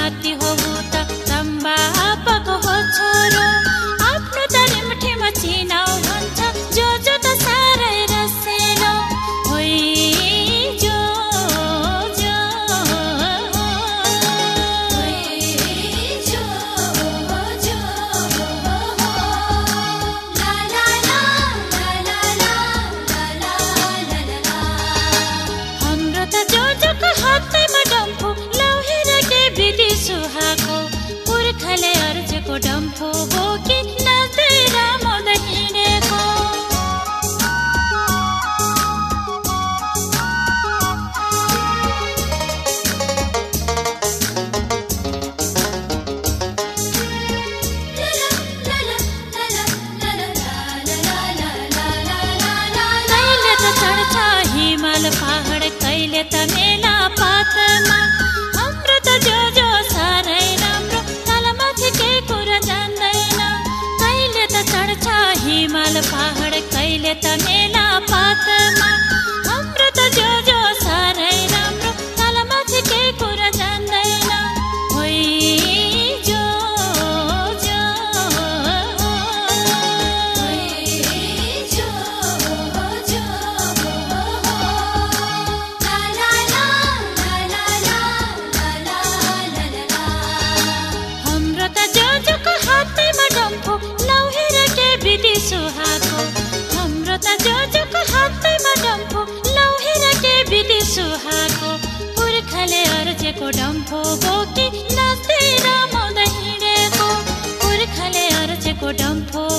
not the planeta सोध्न जो जोको हातैमा डम्फो लौहेर बिदि सुहाको पुर्खाले अरजेको डम्फो बोकी नाच्दै रमाउँदै हिँडेको पुर्खाले अरजेको डम्फो।